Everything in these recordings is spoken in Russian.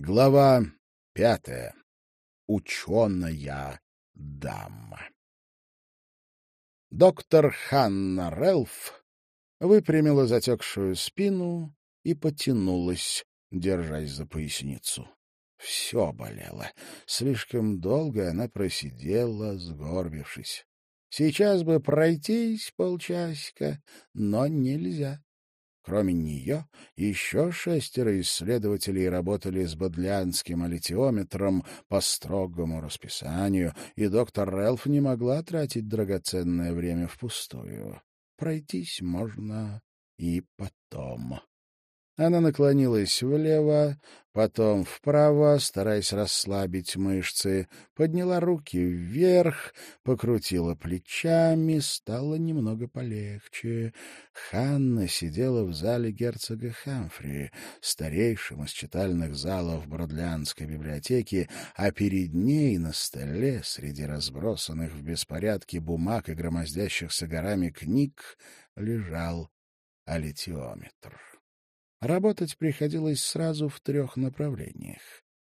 Глава пятая. Ученая дама. Доктор Ханна Релф выпрямила затекшую спину и потянулась, держась за поясницу. Все болело. Слишком долго она просидела, сгорбившись. Сейчас бы пройтись полчасика, но нельзя. Кроме нее, еще шестеро исследователей работали с бодлянским алитиометром по строгому расписанию, и доктор Рэлф не могла тратить драгоценное время впустую. Пройтись можно и потом. Она наклонилась влево, потом вправо, стараясь расслабить мышцы, подняла руки вверх, покрутила плечами, стало немного полегче. Ханна сидела в зале герцога Хамфри, старейшем из читальных залов Бродлянской библиотеки, а перед ней на столе, среди разбросанных в беспорядке бумаг и громоздящихся горами книг, лежал алитиометр. Работать приходилось сразу в трех направлениях.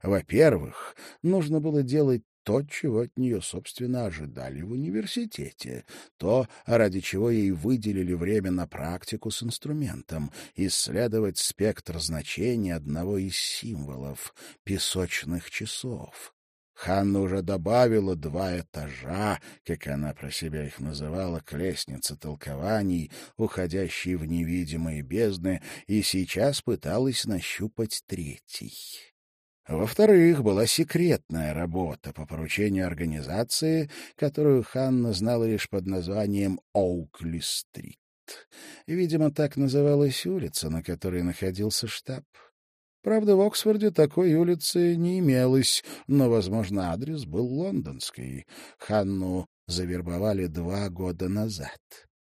Во-первых, нужно было делать то, чего от нее, собственно, ожидали в университете, то, ради чего ей выделили время на практику с инструментом, исследовать спектр значений одного из символов — песочных часов. Ханна уже добавила два этажа, как она про себя их называла, к лестнице толкований, уходящей в невидимые бездны, и сейчас пыталась нащупать третий. Во-вторых, была секретная работа по поручению организации, которую Ханна знала лишь под названием Оукли-стрит. Видимо, так называлась улица, на которой находился штаб. Правда, в Оксфорде такой улицы не имелось, но, возможно, адрес был лондонский. Ханну завербовали два года назад.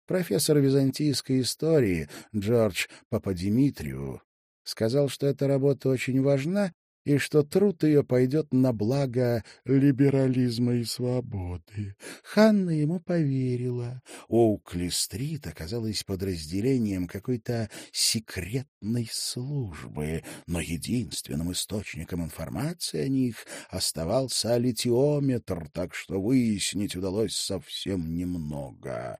Профессор византийской истории Джордж Пападимитрию сказал, что эта работа очень важна и что труд ее пойдет на благо либерализма и свободы. Ханна ему поверила. Оукли-стрит оказалась подразделением какой-то секретной службы, но единственным источником информации о них оставался литиометр, так что выяснить удалось совсем немного.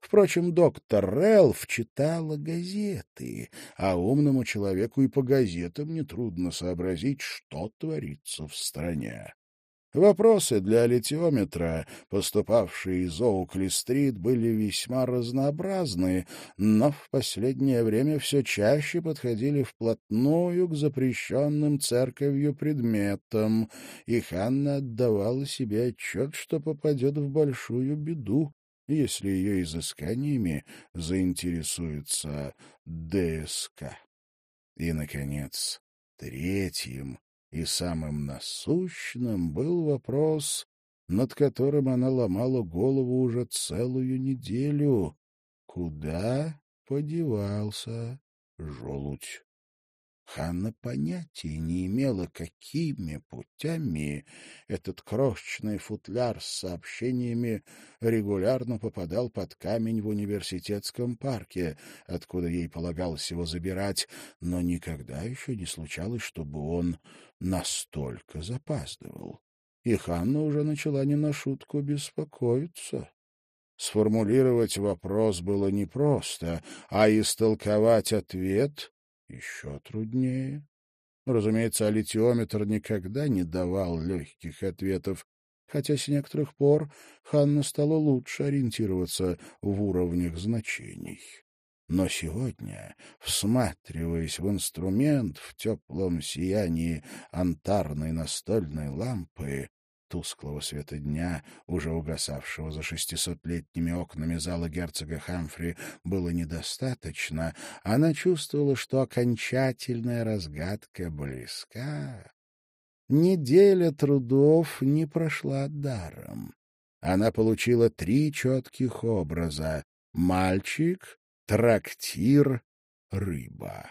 Впрочем, доктор Рэлф читала газеты, а умному человеку и по газетам нетрудно сообразить, что творится в стране. Вопросы для литиометра, поступавшие из Оукли-стрит, были весьма разнообразны, но в последнее время все чаще подходили вплотную к запрещенным церковью предметам, и Ханна отдавала себе отчет, что попадет в большую беду, если ее изысканиями заинтересуется ДСК. И, наконец, третьим и самым насущным был вопрос, над которым она ломала голову уже целую неделю. Куда подевался желудь? Ханна понятия не имела, какими путями этот крошечный футляр с сообщениями регулярно попадал под камень в университетском парке, откуда ей полагалось его забирать, но никогда еще не случалось, чтобы он настолько запаздывал. И Ханна уже начала не на шутку беспокоиться. Сформулировать вопрос было непросто, а истолковать ответ еще труднее. Разумеется, алитиометр никогда не давал легких ответов, хотя с некоторых пор Ханна стала лучше ориентироваться в уровнях значений. Но сегодня, всматриваясь в инструмент в теплом сиянии антарной настольной лампы, тусклого света дня, уже угасавшего за шестисотлетними окнами зала герцога Хамфри, было недостаточно, она чувствовала, что окончательная разгадка близка. Неделя трудов не прошла даром. Она получила три четких образа — мальчик, трактир, рыба.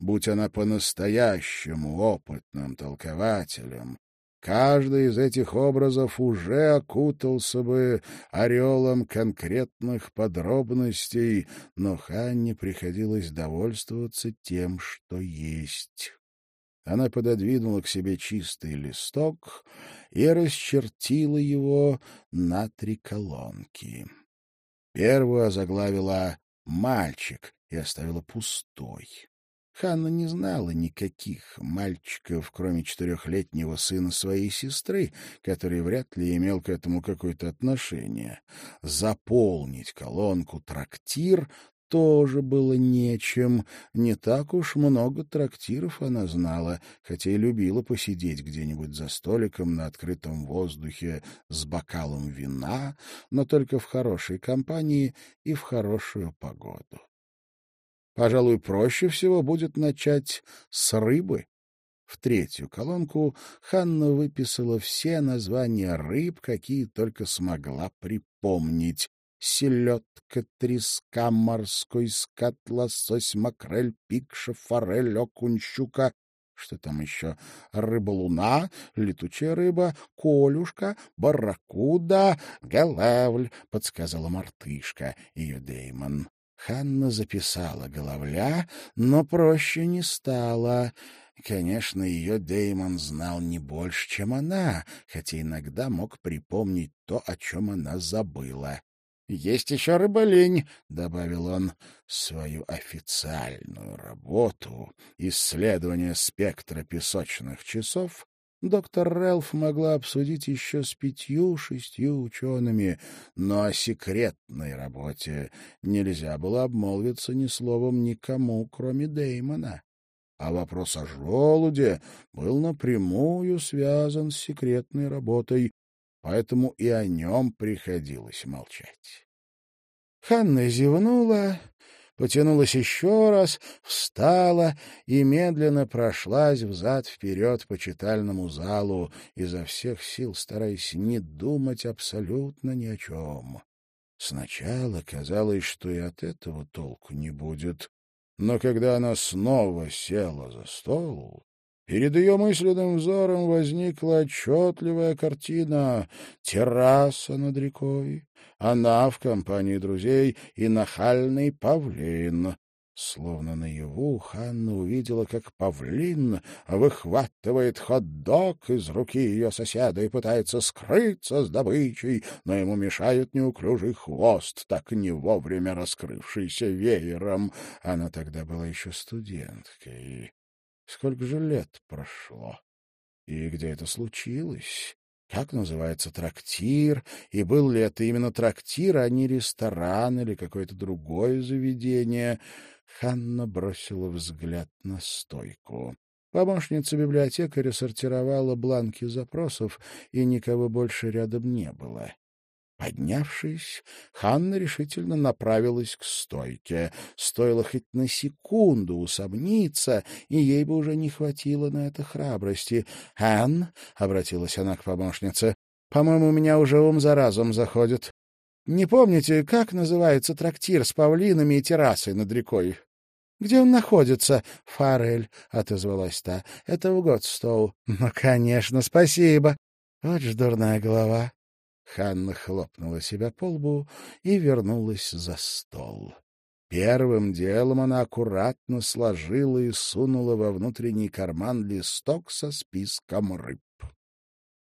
Будь она по-настоящему опытным толкователем, Каждый из этих образов уже окутался бы орелом конкретных подробностей, но Ханне приходилось довольствоваться тем, что есть. Она пододвинула к себе чистый листок и расчертила его на три колонки. Первую озаглавила «Мальчик» и оставила пустой. Ханна не знала никаких мальчиков, кроме четырехлетнего сына своей сестры, который вряд ли имел к этому какое-то отношение. Заполнить колонку «Трактир» тоже было нечем. Не так уж много трактиров она знала, хотя и любила посидеть где-нибудь за столиком на открытом воздухе с бокалом вина, но только в хорошей компании и в хорошую погоду. Пожалуй, проще всего будет начать с рыбы. В третью колонку Ханна выписала все названия рыб, какие только смогла припомнить селедка, треска, морской скат, лосось, макрель, пикша, форель, окунь, щука. Что там еще? Рыба-луна, летучая рыба, колюшка, барракуда, галавль, — подсказала мартышка, ее Деймон. Ханна записала головля, но проще не стало. Конечно, ее Деймон знал не больше, чем она, хотя иногда мог припомнить то, о чем она забыла. Есть еще рыболень, — добавил он, — свою официальную работу, исследование спектра песочных часов, доктор Рэлф могла обсудить еще с пятью-шестью учеными, но о секретной работе нельзя было обмолвиться ни словом никому, кроме Деймона. А вопрос о желуде был напрямую связан с секретной работой, поэтому и о нем приходилось молчать. Ханна зевнула, потянулась еще раз, встала и медленно прошлась взад-вперед по читальному залу, изо всех сил стараясь не думать абсолютно ни о чем. Сначала казалось, что и от этого толку не будет, но когда она снова села за стол, Перед ее мысленным взором возникла отчетливая картина. Терраса над рекой, она в компании друзей и нахальный павлин. Словно наяву Ханна увидела, как павлин выхватывает хот-дог из руки ее соседа и пытается скрыться с добычей, но ему мешает неуклюжий хвост, так не вовремя раскрывшийся веером. Она тогда была еще студенткой. Сколько же лет прошло? И где это случилось? Как называется трактир? И был ли это именно трактир, а не ресторан или какое-то другое заведение? Ханна бросила взгляд на стойку. Помощница библиотекаря сортировала бланки запросов, и никого больше рядом не было. Поднявшись, Ханна решительно направилась к стойке. Стоило хоть на секунду усомниться, и ей бы уже не хватило на это храбрости. — Ан, — обратилась она к помощнице, — по-моему, у меня уже ум за разум заходит. Не помните, как называется трактир с павлинами и террасой над рекой? — Где он находится? — Форель, — отозвалась та. — Это в Годстоу. — Ну, конечно, спасибо. Вот ж дурная голова. Ханна хлопнула себя по лбу и вернулась за стол. Первым делом она аккуратно сложила и сунула во внутренний карман листок со списком рыб.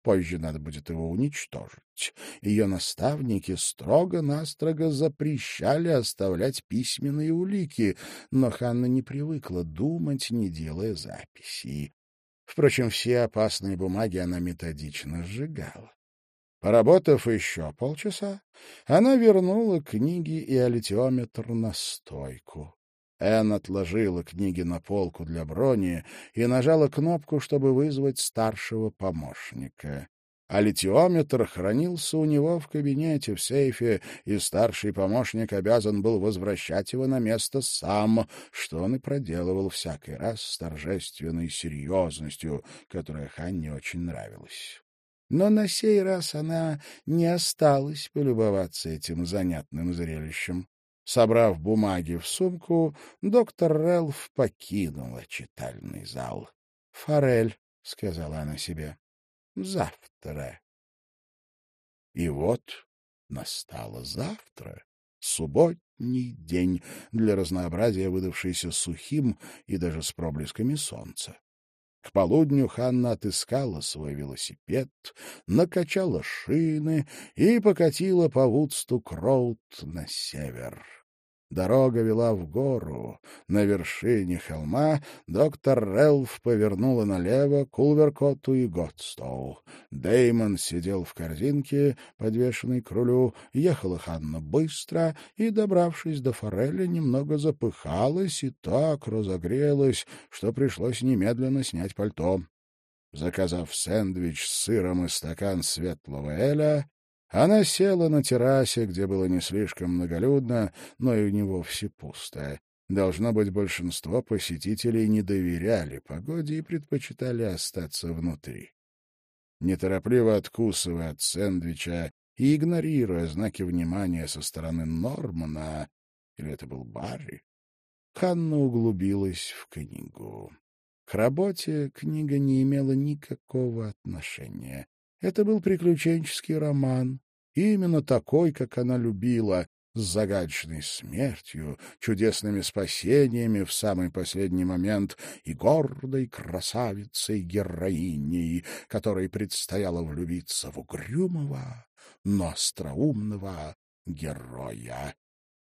Позже надо будет его уничтожить. Ее наставники строго-настрого запрещали оставлять письменные улики, но Ханна не привыкла думать, не делая записей. Впрочем, все опасные бумаги она методично сжигала. Поработав еще полчаса, она вернула книги и аллитиометр на стойку. Энн отложила книги на полку для брони и нажала кнопку, чтобы вызвать старшего помощника. А хранился у него в кабинете в сейфе, и старший помощник обязан был возвращать его на место сам, что он и проделывал всякий раз с торжественной серьезностью, которая Ханне очень нравилась. Но на сей раз она не осталась полюбоваться этим занятным зрелищем. Собрав бумаги в сумку, доктор Рэлф покинула читальный зал. — Форель, — сказала она себе, — завтра. И вот настало завтра, субботний день, для разнообразия выдавшийся сухим и даже с проблесками солнца. К полудню Ханна отыскала свой велосипед, накачала шины и покатила по Вудстук-Роуд на север. Дорога вела в гору. На вершине холма доктор Релф повернула налево к Улверкоту и Готстоу. Деймон сидел в корзинке, подвешенной к рулю. Ехала Ханна быстро и, добравшись до форели, немного запыхалась и так разогрелась, что пришлось немедленно снять пальто. Заказав сэндвич с сыром и стакан светлого эля, она села на террасе, где было не слишком многолюдно, но и не вовсе пусто. Должно быть, большинство посетителей не доверяли погоде и предпочитали остаться внутри. Неторопливо откусывая от сэндвича и игнорируя знаки внимания со стороны Нормана, или это был Барри, Ханна углубилась в книгу. К работе книга не имела никакого отношения. Это был приключенческий роман, именно такой, как она любила, с загадочной смертью, чудесными спасениями в самый последний момент и гордой красавицей-героиней, которой предстояло влюбиться в угрюмого, но остроумного героя.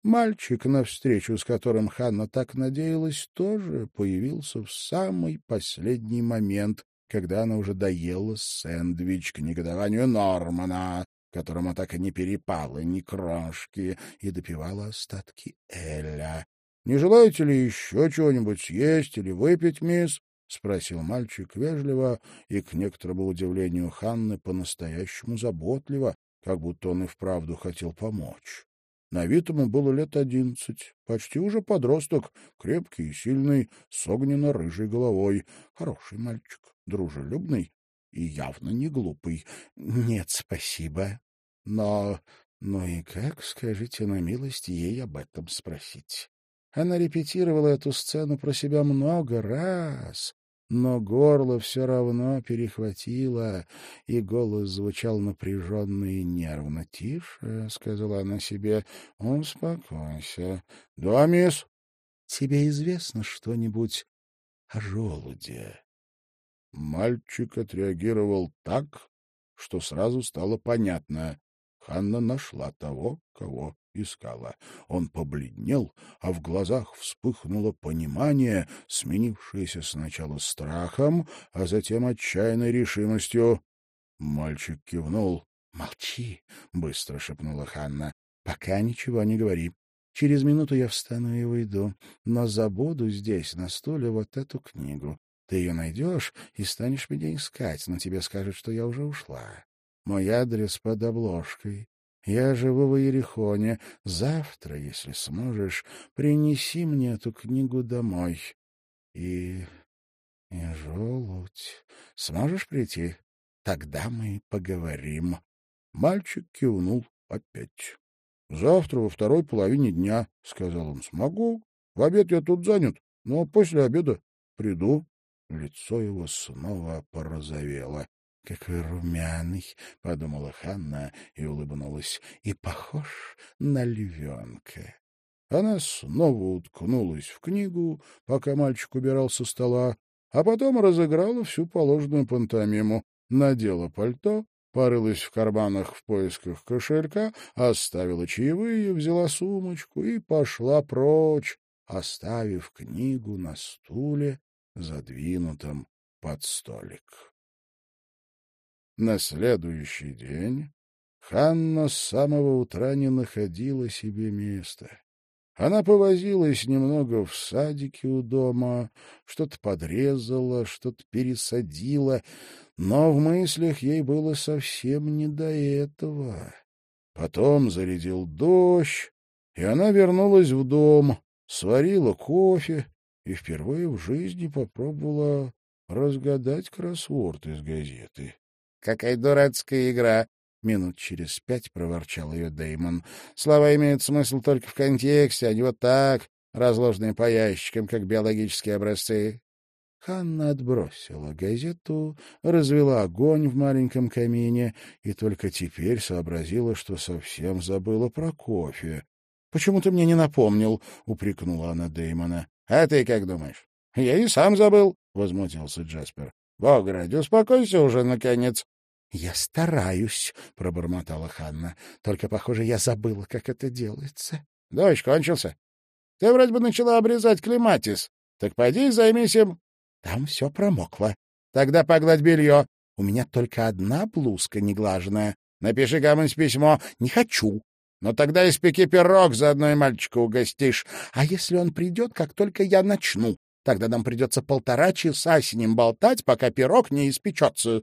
Мальчик, навстречу с которым Ханна так надеялась, тоже появился в самый последний момент, когда она уже доела сэндвич к негодованию Нормана, которому так и не перепало ни крошки, и допивала остатки Эля. — Не желаете ли еще чего-нибудь съесть или выпить, мисс? — спросил мальчик вежливо и, к некоторому удивлению Ханны, по-настоящему заботливо, как будто он и вправду хотел помочь. На вид ему было лет одиннадцать, почти уже подросток, крепкий и сильный, с огненно-рыжей головой. Хороший мальчик, дружелюбный и явно не глупый. — Нет, спасибо. Но... Ну и как, скажите на милость, ей об этом спросить? Она репетировала эту сцену про себя много раз, но горло все равно перехватило, и голос звучал напряженно и нервно. — Тише, — сказала она себе, — успокойся. — Да, мисс? — Тебе известно что-нибудь о желуде? Мальчик отреагировал так, что сразу стало понятно. Ханна нашла того, кого искала. Он побледнел, а в глазах вспыхнуло понимание, сменившееся сначала страхом, а затем отчаянной решимостью. Мальчик кивнул. — Молчи, — быстро шепнула Ханна. — Пока ничего не говори. Через минуту я встану и уйду, но забуду здесь, на стуле, вот эту книгу. Ты ее найдешь и станешь меня искать, но тебе скажут, что я уже ушла. Мой адрес под обложкой. Я живу в Иерихоне. Завтра, если сможешь, принеси мне эту книгу домой. И... и желудь. Сможешь прийти? Тогда мы поговорим. Мальчик кивнул опять. — Завтра во второй половине дня, — сказал он. — Смогу. В обед я тут занят, но после обеда приду. Лицо его снова порозовело. — Какой румяный, — подумала Ханна и улыбнулась, — и похож на львенка. Она снова уткнулась в книгу, пока мальчик убирал со стола, а потом разыграла всю положенную пантомиму, надела пальто, порылась в карманах в поисках кошелька, оставила чаевые, взяла сумочку и пошла прочь, оставив книгу на стуле, задвинутом под столик. На следующий день Ханна с самого утра не находила себе места. Она повозилась немного в садике у дома, что-то подрезала, что-то пересадила, но в мыслях ей было совсем не до этого. Потом зарядил дождь, и она вернулась в дом, сварила кофе и впервые в жизни попробовала разгадать кроссворд из газеты. Какая дурацкая игра! Минут через пять проворчал ее Деймон. Слова имеют смысл только в контексте, а не вот так, разложенные по ящикам, как биологические образцы. Ханна отбросила газету, развела огонь в маленьком камине и только теперь сообразила, что совсем забыла про кофе. — Почему ты мне не напомнил? — упрекнула она Деймона. — А ты как думаешь? — Я и сам забыл, — возмутился Джаспер. — Бог ради, успокойся уже, наконец. — Я стараюсь, — пробормотала Ханна. — Только, похоже, я забыла, как это делается. — Дождь кончился. Ты вроде бы начала обрезать клематис. Так пойди займись им. Там все промокло. Тогда погладь белье. У меня только одна блузка неглаженная. Напиши кому-нибудь письмо. Не хочу. Но тогда испеки пирог, заодно и мальчика угостишь. А если он придет, как только я начну? Тогда нам придется полтора часа с ним болтать, пока пирог не испечется.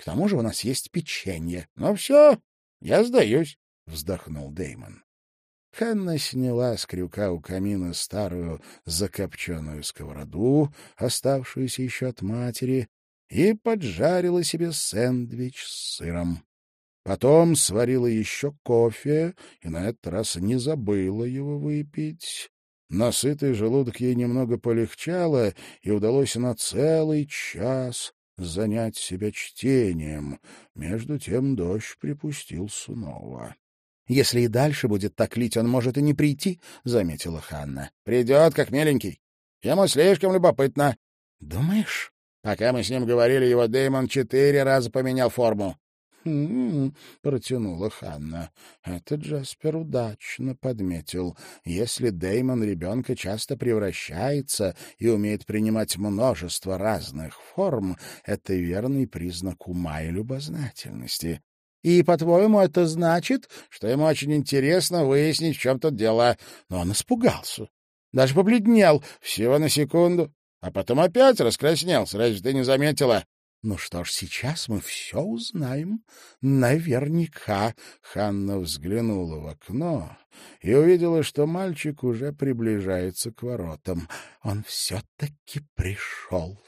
К тому же у нас есть печенье. Ну все, я сдаюсь, — вздохнул Деймон. Ханна сняла с крюка у камина старую закопченную сковороду, оставшуюся еще от матери, и поджарила себе сэндвич с сыром. Потом сварила еще кофе и на этот раз не забыла его выпить. Насытый желудок ей немного полегчало, и удалось на целый час занять себя чтением. Между тем дождь припустил снова. Если и дальше будет так лить, он может и не прийти, — заметила Ханна. — Придет, как миленький. Ему слишком любопытно. — Думаешь? Пока мы с ним говорили, его Дэймон четыре раза поменял форму. «Хм...» — протянула Ханна. «Это Джаспер удачно подметил. Если Дэймон ребенка часто превращается и умеет принимать множество разных форм, это верный признак ума и любознательности. И, по-твоему, это значит, что ему очень интересно выяснить, в чем тут дело. Но он испугался. Даже побледнел всего на секунду, а потом опять раскраснелся. Разве ты не заметила? Ну что ж, сейчас мы все узнаем. Наверняка. Ханна взглянула в окно и увидела, что мальчик уже приближается к воротам. Он все-таки пришел.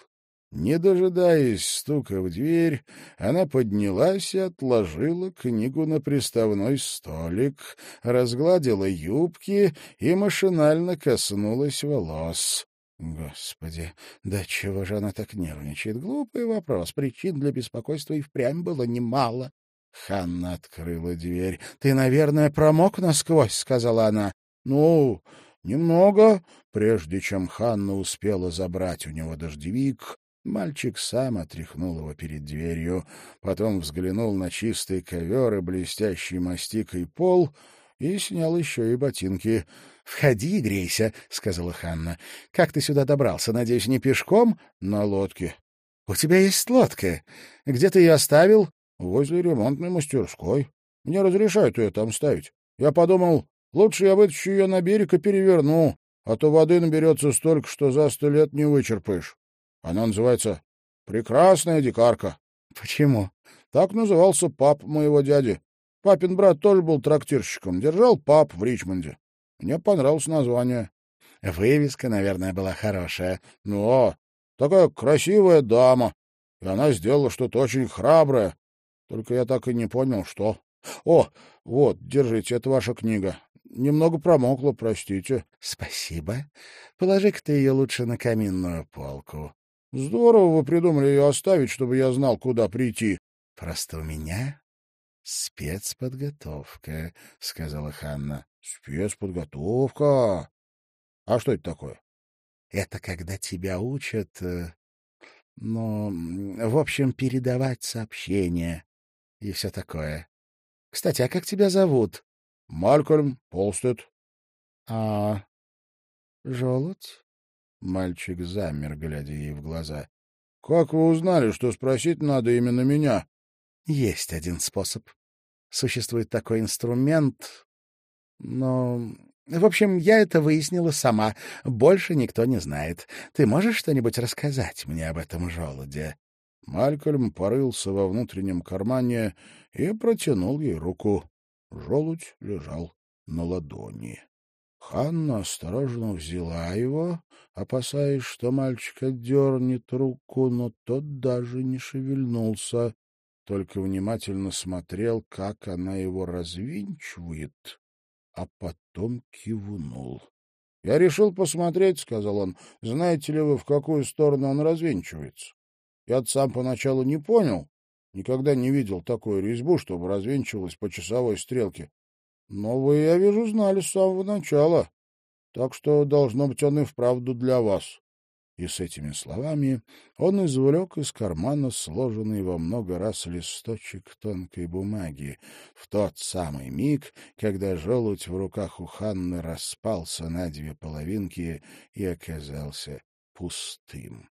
Не дожидаясь стука в дверь, она поднялась и отложила книгу на приставной столик, разгладила юбки и машинально коснулась волос. Господи, да чего же она так нервничает? Глупый вопрос. Причин для беспокойства и впрямь было немало. Ханна открыла дверь. — Ты, наверное, промок насквозь, — сказала она. — Ну, немного. Прежде чем Ханна успела забрать у него дождевик, Мальчик сам отряхнул его перед дверью, потом взглянул на чистый ковер и блестящий мастикой пол и снял еще и ботинки. — Входи и грейся, — сказала Ханна. — Как ты сюда добрался? Надеюсь, не пешком? — На лодке. — У тебя есть лодка. Где ты ее оставил? — Возле ремонтной мастерской. Мне разрешают ее там ставить. Я подумал, лучше я вытащу ее на берег и переверну, а то воды наберется столько, что за сто лет не вычерпаешь. Она называется «Прекрасная дикарка». — Почему? — Так назывался пап моего дяди. Папин брат тоже был трактирщиком, держал пап в Ричмонде. Мне понравилось название. — Вывеска, наверное, была хорошая. — Ну, такая красивая дама. И она сделала что-то очень храброе. Только я так и не понял, что. О, вот, держите, это ваша книга. Немного промокла, простите. — Спасибо. Положи-ка ты ее лучше на каминную полку. Здорово вы придумали ее оставить, чтобы я знал, куда прийти. — Просто у меня спецподготовка, — сказала Ханна. — Спецподготовка? А что это такое? — Это когда тебя учат, э, ну, в общем, передавать сообщения и все такое. Кстати, а как тебя зовут? — Малькольм Полстед. — А желудь? Мальчик замер, глядя ей в глаза. — Как вы узнали, что спросить надо именно меня? — Есть один способ. Существует такой инструмент, но... В общем, я это выяснила сама. Больше никто не знает. Ты можешь что-нибудь рассказать мне об этом желуде? Малькольм порылся во внутреннем кармане и протянул ей руку. Желудь лежал на ладони. Ханна осторожно взяла его, опасаясь, что мальчик отдернет руку, но тот даже не шевельнулся, только внимательно смотрел, как она его развинчивает, а потом кивнул. — Я решил посмотреть, — сказал он, — знаете ли вы, в какую сторону он развинчивается? Я сам поначалу не понял, никогда не видел такую резьбу, чтобы развинчивалась по часовой стрелке. Но вы, я вижу, знали с самого начала. Так что, должно быть, он и вправду для вас. И с этими словами он извлек из кармана сложенный во много раз листочек тонкой бумаги в тот самый миг, когда желудь в руках у Ханны распался на две половинки и оказался пустым.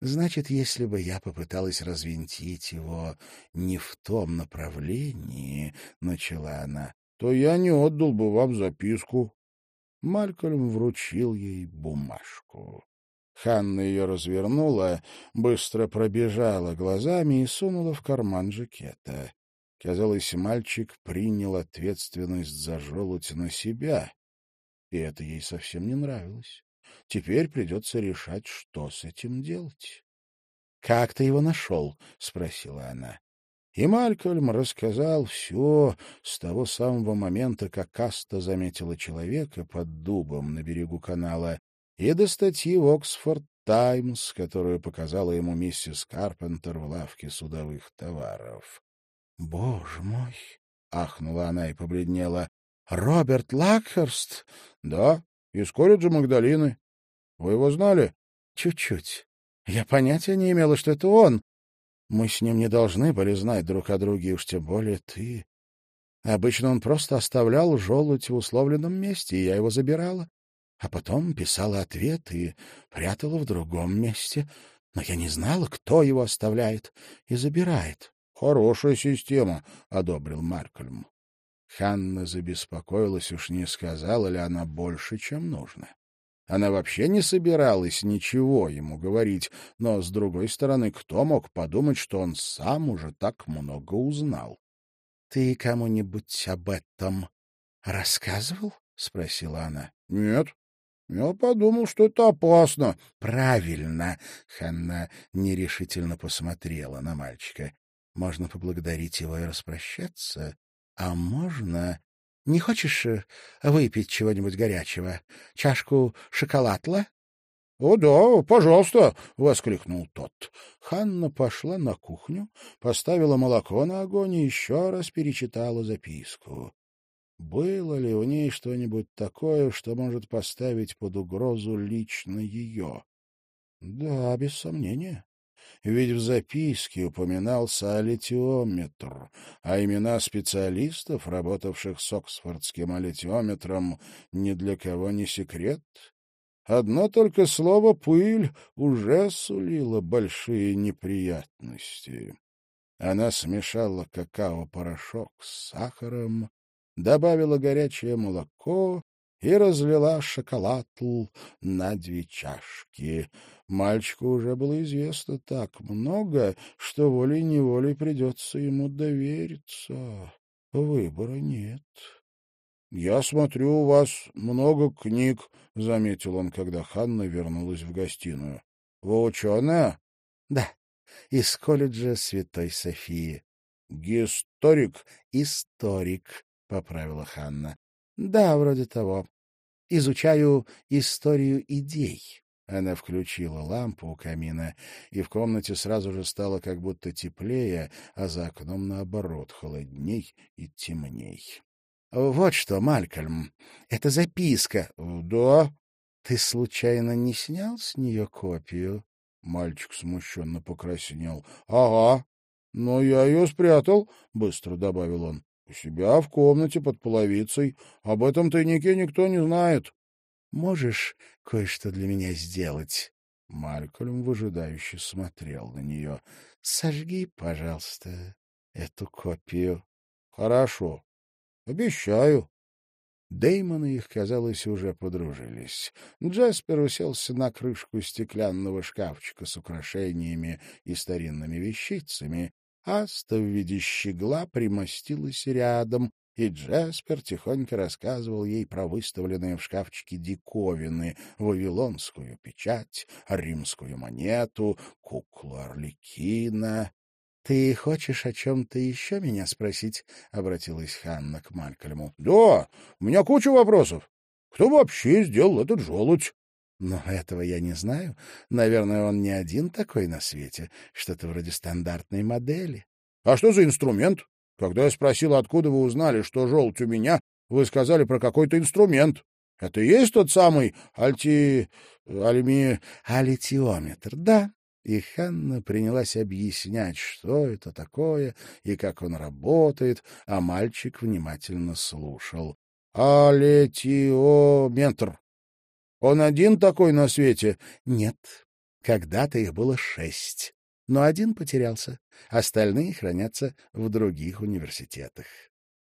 Значит, если бы я попыталась развинтить его не в том направлении, — начала она, — то я не отдал бы вам записку. Малькольм вручил ей бумажку. Ханна ее развернула, быстро пробежала глазами и сунула в карман жакета. Казалось, мальчик принял ответственность за желудь на себя, и это ей совсем не нравилось. Теперь придется решать, что с этим делать. — Как ты его нашел? — спросила она. И Малькольм рассказал все с того самого момента, как Каста заметила человека под дубом на берегу канала, и до статьи в «Оксфорд Таймс», которую показала ему миссис Карпентер в лавке судовых товаров. — Боже мой! — ахнула она и побледнела. — Роберт Лакхерст? — Да, из колледжа Магдалины. Вы его знали? Чуть-чуть. Я понятия не имела, что это он. Мы с ним не должны были знать друг о друге, уж тем более ты. Обычно он просто оставлял желудь в условленном месте, и я его забирала. А потом писала ответ и прятала в другом месте. Но я не знала, кто его оставляет и забирает. — Хорошая система, — одобрил Маркольм. Ханна забеспокоилась, уж не сказала ли она больше, чем нужно. Она вообще не собиралась ничего ему говорить, но, с другой стороны, кто мог подумать, что он сам уже так много узнал? — Ты кому-нибудь об этом рассказывал? — спросила она. — Нет. Я подумал, что это опасно. — Правильно. Ханна нерешительно посмотрела на мальчика. Можно поблагодарить его и распрощаться, а можно не хочешь э, выпить чего-нибудь горячего? Чашку шоколадла? — О, да, пожалуйста! — воскликнул тот. Ханна пошла на кухню, поставила молоко на огонь и еще раз перечитала записку. Было ли в ней что-нибудь такое, что может поставить под угрозу лично ее? Да, без сомнения ведь в записке упоминался алитиометр, а имена специалистов, работавших с оксфордским алитиометром, ни для кого не секрет. Одно только слово «пыль» уже сулило большие неприятности. Она смешала какао-порошок с сахаром, добавила горячее молоко и разлила шоколад на две чашки. Мальчику уже было известно так много, что волей-неволей придется ему довериться. Выбора нет. — Я смотрю, у вас много книг, — заметил он, когда Ханна вернулась в гостиную. — Вы ученая? — Да, из колледжа Святой Софии. — Гисторик? — Историк, — поправила Ханна. — Да, вроде того. Изучаю историю идей. Она включила лампу у камина, и в комнате сразу же стало как будто теплее, а за окном, наоборот, холодней и темней. — Вот что, Малькольм, это записка. — Да. — Ты случайно не снял с нее копию? Мальчик смущенно покраснел. — Ага. Но я ее спрятал, — быстро добавил он. — У себя в комнате под половицей. Об этом тайнике никто не знает. Можешь кое-что для меня сделать?» Малькольм выжидающе смотрел на нее. «Сожги, пожалуйста, эту копию». «Хорошо. Обещаю». Дэймон и их, казалось, уже подружились. Джаспер уселся на крышку стеклянного шкафчика с украшениями и старинными вещицами. Аста в виде щегла примостилась рядом, и Джаспер тихонько рассказывал ей про выставленные в шкафчике диковины, вавилонскую печать, римскую монету, куклу Орликина. — Ты хочешь о чем-то еще меня спросить? — обратилась Ханна к Малькольму. — Да, у меня куча вопросов. Кто вообще сделал этот желудь? — Но этого я не знаю. Наверное, он не один такой на свете. Что-то вроде стандартной модели. — А что за инструмент? Когда я спросил, откуда вы узнали, что желть у меня, вы сказали про какой-то инструмент. Это и есть тот самый альти... альми... Алитиометр, да. И Ханна принялась объяснять, что это такое и как он работает, а мальчик внимательно слушал. Алетиометр. Он один такой на свете? Нет. Когда-то их было шесть, но один потерялся. Остальные хранятся в других университетах.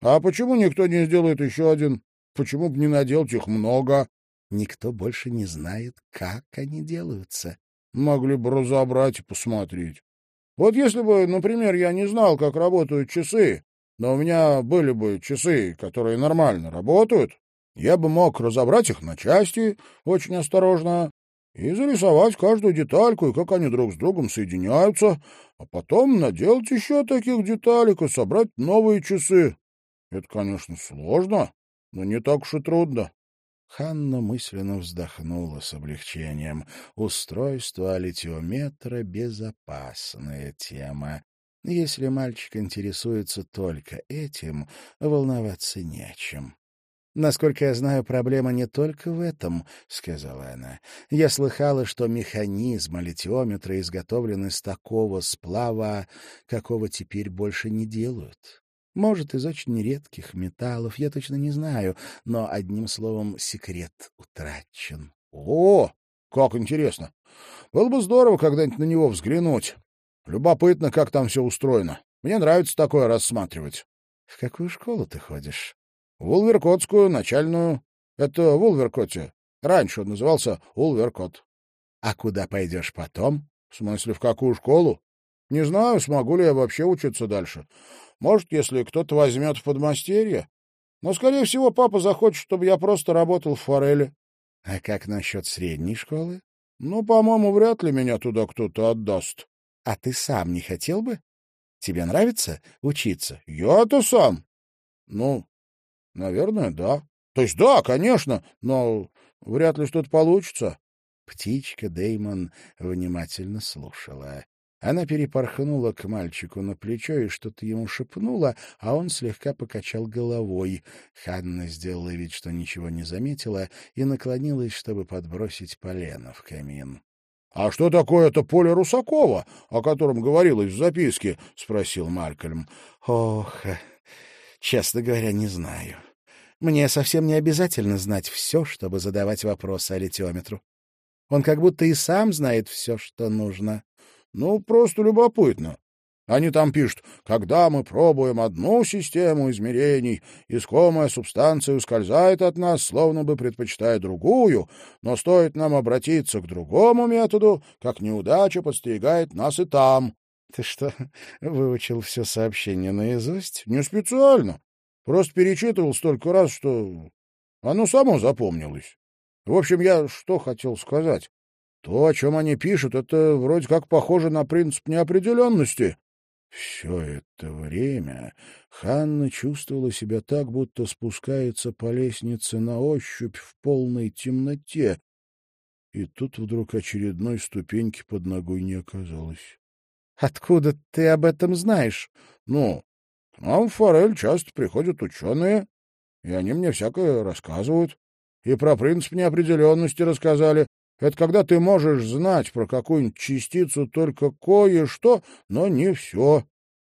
А почему никто не сделает еще один? Почему бы не наделать их много? Никто больше не знает, как они делаются. Могли бы разобрать и посмотреть. Вот если бы, например, я не знал, как работают часы, но у меня были бы часы, которые нормально работают, я бы мог разобрать их на части очень осторожно и зарисовать каждую детальку и как они друг с другом соединяются, а потом наделать еще таких деталек и собрать новые часы. Это, конечно, сложно, но не так уж и трудно. Ханна мысленно вздохнула с облегчением. Устройство алитиометра — безопасная тема. Если мальчик интересуется только этим, волноваться не о чем. «Насколько я знаю, проблема не только в этом», — сказала она. «Я слыхала, что механизм литиометра изготовлен из такого сплава, какого теперь больше не делают. Может, из очень редких металлов, я точно не знаю, но, одним словом, секрет утрачен». «О, как интересно! Было бы здорово когда-нибудь на него взглянуть. Любопытно, как там все устроено. Мне нравится такое рассматривать. — В какую школу ты ходишь? — В Улверкотскую, начальную. Это в Улверкоте. Раньше он назывался Улверкот. — А куда пойдешь потом? — В смысле, в какую школу? — Не знаю, смогу ли я вообще учиться дальше. Может, если кто-то возьмет в подмастерье. Но, скорее всего, папа захочет, чтобы я просто работал в форели. — А как насчет средней школы? — Ну, по-моему, вряд ли меня туда кто-то отдаст. А ты сам не хотел бы? Тебе нравится учиться? Я-то сам. Ну, наверное, да. То есть да, конечно, но вряд ли что-то получится. Птичка Деймон внимательно слушала. Она перепорхнула к мальчику на плечо и что-то ему шепнула, а он слегка покачал головой. Ханна сделала вид, что ничего не заметила, и наклонилась, чтобы подбросить полено в камин. — А что такое это поле Русакова, о котором говорилось в записке? — спросил Малькольм. — Ох, честно говоря, не знаю. Мне совсем не обязательно знать все, чтобы задавать вопросы о литиометру. Он как будто и сам знает все, что нужно. — Ну, просто любопытно. Они там пишут, когда мы пробуем одну систему измерений, искомая субстанция ускользает от нас, словно бы предпочитая другую, но стоит нам обратиться к другому методу, как неудача подстерегает нас и там. Ты что, выучил все сообщение наизусть? Не специально. Просто перечитывал столько раз, что оно само запомнилось. В общем, я что хотел сказать. То, о чем они пишут, это вроде как похоже на принцип неопределенности. Все это время Ханна чувствовала себя так, будто спускается по лестнице на ощупь в полной темноте, и тут вдруг очередной ступеньки под ногой не оказалось. — Откуда ты об этом знаешь? — Ну, нам в Форель часто приходят ученые, и они мне всякое рассказывают. И про принцип неопределенности рассказали. Это когда ты можешь знать про какую-нибудь частицу только кое-что, но не все.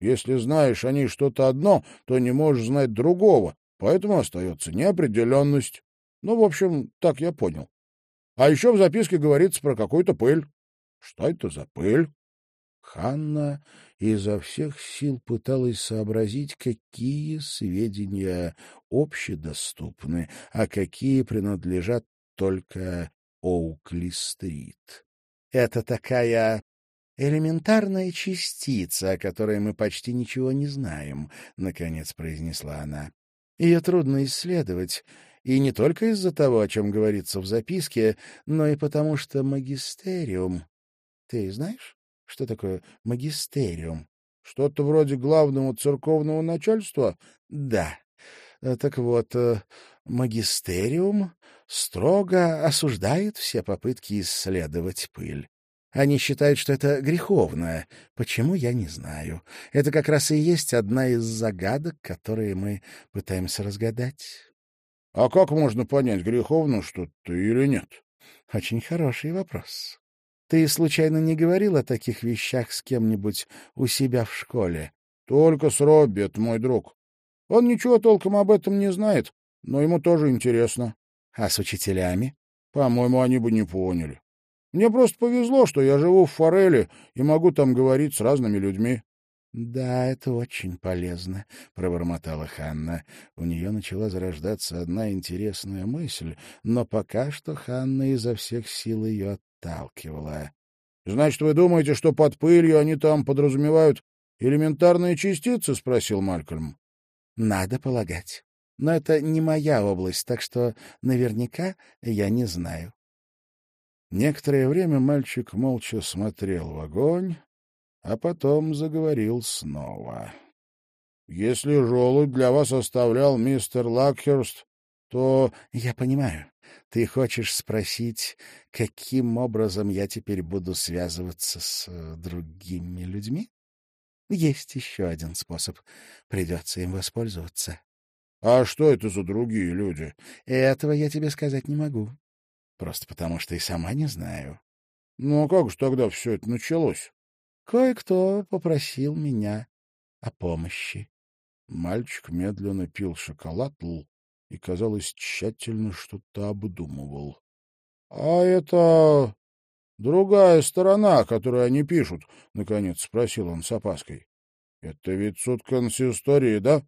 Если знаешь о ней что-то одно, то не можешь знать другого, поэтому остается неопределенность. Ну, в общем, так я понял. А еще в записке говорится про какую-то пыль. Что это за пыль? Ханна изо всех сил пыталась сообразить, какие сведения общедоступны, а какие принадлежат только Оукли-стрит. Это такая элементарная частица, о которой мы почти ничего не знаем, — наконец произнесла она. Ее трудно исследовать, и не только из-за того, о чем говорится в записке, но и потому что магистериум... Ты знаешь, что такое магистериум? Что-то вроде главного церковного начальства? Да. Так вот, э, магистериум строго осуждает все попытки исследовать пыль. Они считают, что это греховно. Почему, я не знаю. Это как раз и есть одна из загадок, которые мы пытаемся разгадать. А как можно понять, греховно что ты или нет? — Очень хороший вопрос. Ты случайно не говорил о таких вещах с кем-нибудь у себя в школе? — Только с Робби, это мой друг. Он ничего толком об этом не знает, но ему тоже интересно. — А с учителями? — По-моему, они бы не поняли. Мне просто повезло, что я живу в Фореле и могу там говорить с разными людьми. — Да, это очень полезно, — пробормотала Ханна. У нее начала зарождаться одна интересная мысль, но пока что Ханна изо всех сил ее отталкивала. — Значит, вы думаете, что под пылью они там подразумевают элементарные частицы? — спросил Малькольм. — Надо полагать. Но это не моя область, так что наверняка я не знаю. Некоторое время мальчик молча смотрел в огонь, а потом заговорил снова. — Если желудь для вас оставлял мистер Лакхерст, то... — Я понимаю. Ты хочешь спросить, каким образом я теперь буду связываться с э, другими людьми? Есть еще один способ. Придется им воспользоваться. — А что это за другие люди? — Этого я тебе сказать не могу. Просто потому, что и сама не знаю. — Ну, а как же тогда все это началось? — Кое-кто попросил меня о помощи. Мальчик медленно пил шоколад и, казалось, тщательно что-то обдумывал. — А это другая сторона, которую они пишут? — наконец спросил он с опаской. — Это ведь суд консистории, да?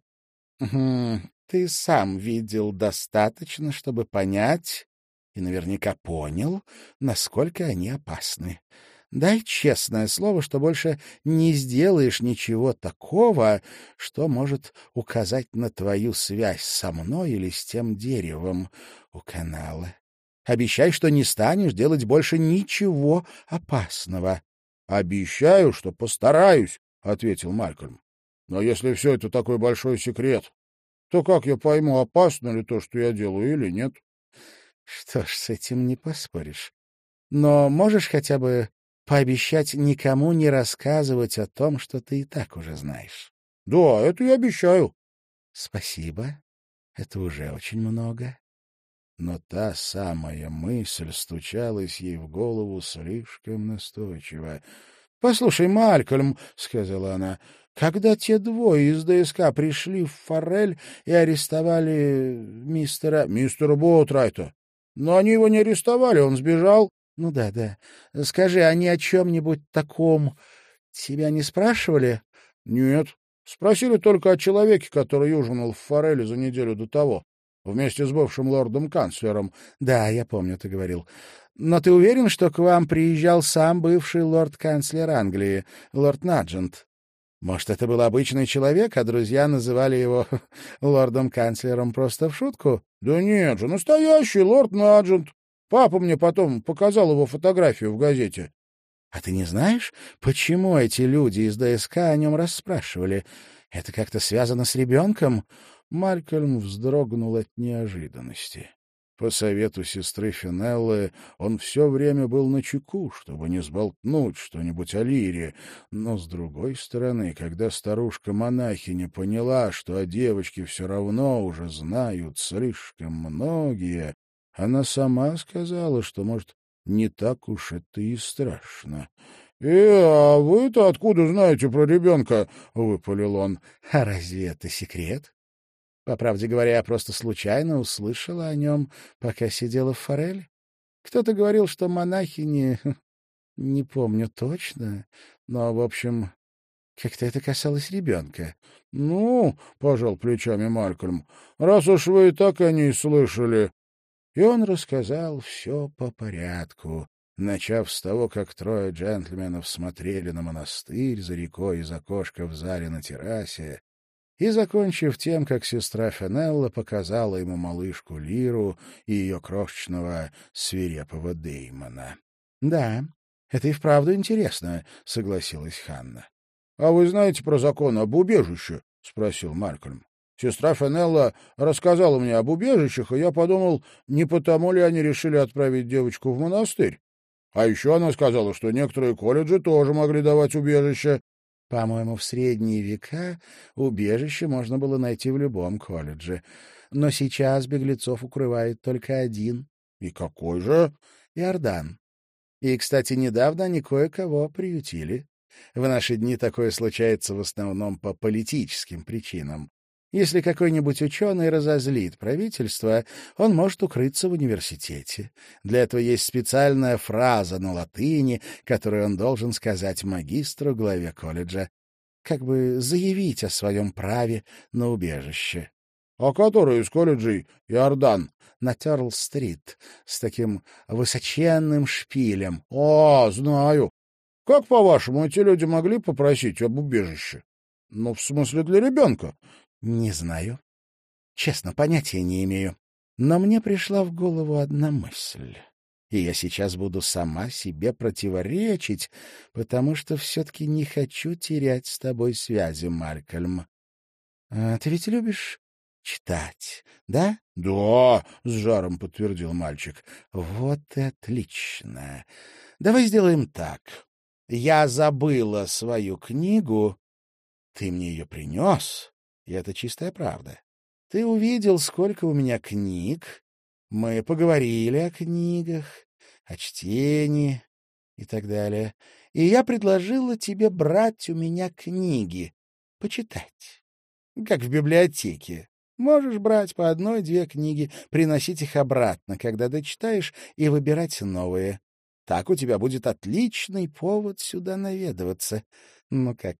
— Ты сам видел достаточно, чтобы понять и наверняка понял, насколько они опасны. Дай честное слово, что больше не сделаешь ничего такого, что может указать на твою связь со мной или с тем деревом у канала. Обещай, что не станешь делать больше ничего опасного. — Обещаю, что постараюсь, — ответил Малькольм. — Но если все это такой большой секрет, то как я пойму, опасно ли то, что я делаю, или нет? — Что ж, с этим не поспоришь. Но можешь хотя бы пообещать никому не рассказывать о том, что ты и так уже знаешь. — Да, это я обещаю. — Спасибо. Это уже очень много. Но та самая мысль стучалась ей в голову слишком настойчиво. — Послушай, Малькольм, — сказала она, — когда те двое из ДСК пришли в Форель и арестовали мистера... — Мистера Боутрайта. Но они его не арестовали, он сбежал. Ну да, да. Скажи, они о чем-нибудь таком тебя не спрашивали? Нет. Спросили только о человеке, который ужинал в Фореле за неделю до того, вместе с бывшим лордом-канцлером. Да, я помню, ты говорил. Но ты уверен, что к вам приезжал сам бывший лорд-канцлер Англии, лорд Наджент? Может, это был обычный человек, а друзья называли его лордом-канцлером просто в шутку? Да нет же, настоящий лорд Наджент. Папа мне потом показал его фотографию в газете. — А ты не знаешь, почему эти люди из ДСК о нем расспрашивали? Это как-то связано с ребенком? Малькольм вздрогнул от неожиданности. По совету сестры Финеллы он все время был на чеку, чтобы не сболтнуть что-нибудь о Лире. Но, с другой стороны, когда старушка-монахиня поняла, что о девочке все равно уже знают слишком многие, она сама сказала, что, может, не так уж это и страшно. — Э, а вы-то откуда знаете про ребенка? — выпалил он. — А разве это секрет? По правде говоря, я просто случайно услышала о нем, пока сидела в форели. Кто-то говорил, что монахини... Не помню точно, но, в общем, как-то это касалось ребенка. — Ну, — пожал плечами Малькольм, — раз уж вы и так о ней слышали, и он рассказал все по порядку, начав с того, как трое джентльменов смотрели на монастырь за рекой из окошка в зале на террасе, и закончив тем, как сестра Фенелла показала ему малышку Лиру и ее крошечного свирепого Деймона. — Да, это и вправду интересно, — согласилась Ханна. — А вы знаете про закон об убежище? — спросил Малькольм. Сестра Фенелла рассказала мне об убежищах, и я подумал, не потому ли они решили отправить девочку в монастырь. А еще она сказала, что некоторые колледжи тоже могли давать убежище. По-моему, в средние века убежище можно было найти в любом колледже. Но сейчас беглецов укрывает только один. И какой же? Иордан. И, кстати, недавно они кое-кого приютили. В наши дни такое случается в основном по политическим причинам. Если какой-нибудь ученый разозлит правительство, он может укрыться в университете. Для этого есть специальная фраза на латыни, которую он должен сказать магистру, главе колледжа, как бы заявить о своем праве на убежище. — А который из колледжей Иордан? — на Терл-стрит, с таким высоченным шпилем. — О, знаю. Как, по-вашему, эти люди могли попросить об убежище? Ну, в смысле, для ребенка. Не знаю. Честно, понятия не имею. Но мне пришла в голову одна мысль. И я сейчас буду сама себе противоречить, потому что все-таки не хочу терять с тобой связи, Малькольм. А ты ведь любишь читать, да? — Да, — с жаром подтвердил мальчик. — Вот и отлично. Давай сделаем так. Я забыла свою книгу, ты мне ее принес, и это чистая правда. Ты увидел, сколько у меня книг. Мы поговорили о книгах, о чтении и так далее. И я предложила тебе брать у меня книги, почитать. Как в библиотеке. Можешь брать по одной-две книги, приносить их обратно, когда дочитаешь, и выбирать новые. Так у тебя будет отличный повод сюда наведываться. Ну как,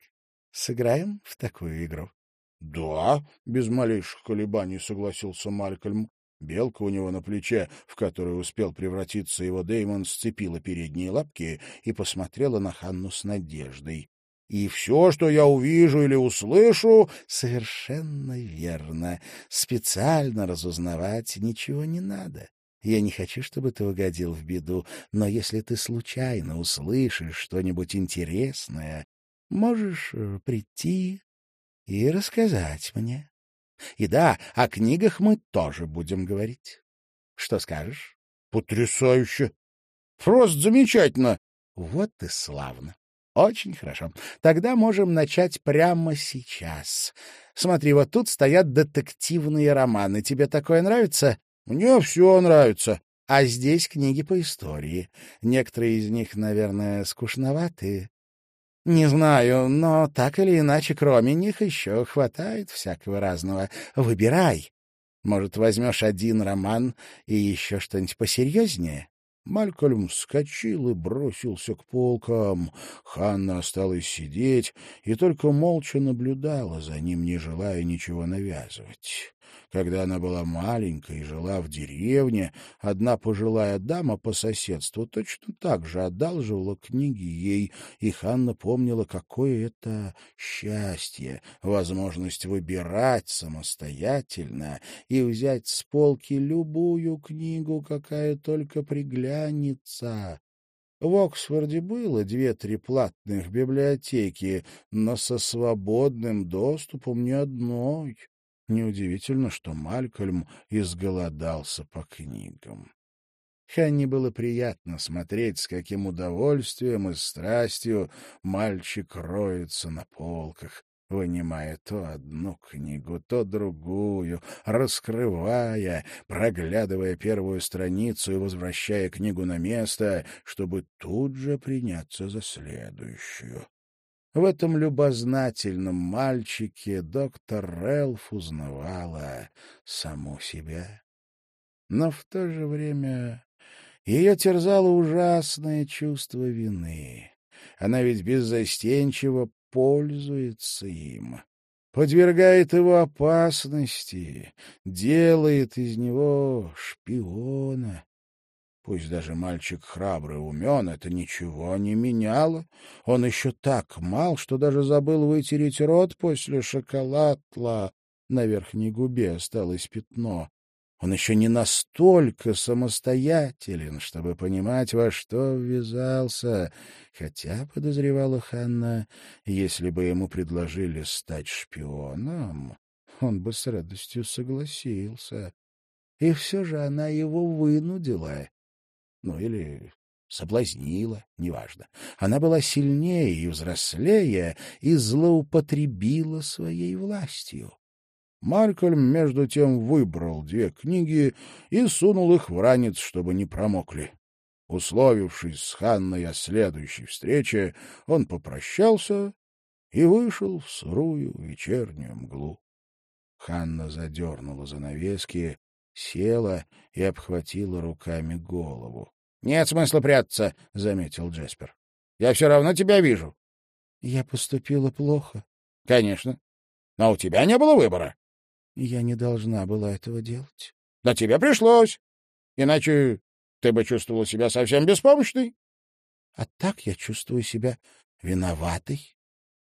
сыграем в такую игру? — Да, — без малейших колебаний согласился Малькольм. Белка у него на плече, в которую успел превратиться его Деймон, сцепила передние лапки и посмотрела на Ханну с надеждой. «И все, что я увижу или услышу...» «Совершенно верно. Специально разузнавать ничего не надо. Я не хочу, чтобы ты угодил в беду, но если ты случайно услышишь что-нибудь интересное, можешь э, прийти, и рассказать мне. И да, о книгах мы тоже будем говорить. Что скажешь? — Потрясающе! Просто замечательно! — Вот и славно. Очень хорошо. Тогда можем начать прямо сейчас. Смотри, вот тут стоят детективные романы. Тебе такое нравится? Мне все нравится. А здесь книги по истории. Некоторые из них, наверное, скучноватые. Не знаю, но так или иначе, кроме них еще хватает всякого разного. Выбирай. Может, возьмешь один роман и еще что-нибудь посерьезнее? Малькольм вскочил и бросился к полкам. Ханна осталась сидеть и только молча наблюдала за ним, не желая ничего навязывать. Когда она была маленькой и жила в деревне, одна пожилая дама по соседству точно так же одалживала книги ей, и Ханна помнила, какое это счастье — возможность выбирать самостоятельно и взять с полки любую книгу, какая только приглянется. В Оксфорде было две-три платных библиотеки, но со свободным доступом ни одной. Неудивительно, что Малькольм изголодался по книгам. Ханни было приятно смотреть, с каким удовольствием и страстью мальчик роется на полках, вынимая то одну книгу, то другую, раскрывая, проглядывая первую страницу и возвращая книгу на место, чтобы тут же приняться за следующую. В этом любознательном мальчике доктор Рэлф узнавала саму себя. Но в то же время ее терзало ужасное чувство вины. Она ведь беззастенчиво пользуется им, подвергает его опасности, делает из него шпиона. Пусть даже мальчик храбрый умен, это ничего не меняло. Он еще так мал, что даже забыл вытереть рот после шоколадла. На верхней губе осталось пятно. Он еще не настолько самостоятелен, чтобы понимать, во что ввязался, хотя, подозревала Ханна, если бы ему предложили стать шпионом, он бы с радостью согласился. И все же она его вынудила. Ну, или соблазнила, неважно. Она была сильнее и взрослее и злоупотребила своей властью. Малькольм, между тем, выбрал две книги и сунул их в ранец, чтобы не промокли. Условившись с Ханной о следующей встрече, он попрощался и вышел в сырую вечернюю мглу. Ханна задернула занавески, села и обхватила руками голову. — Нет смысла прятаться, — заметил Джеспер. — Я все равно тебя вижу. — Я поступила плохо. — Конечно. Но у тебя не было выбора. — Я не должна была этого делать. — Но тебе пришлось. Иначе ты бы чувствовала себя совсем беспомощной. А так я чувствую себя виноватой.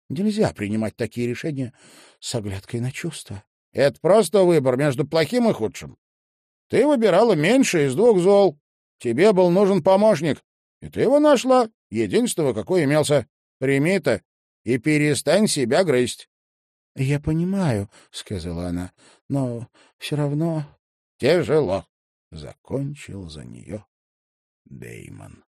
Нельзя принимать такие решения с оглядкой на чувства. Это просто выбор между плохим и худшим. Ты выбирала меньше из двух зол. Тебе был нужен помощник, и ты его нашла, единственного, какой имелся. Прими это и перестань себя грызть. — Я понимаю, — сказала она, — но все равно... — Тяжело закончил за нее Деймон.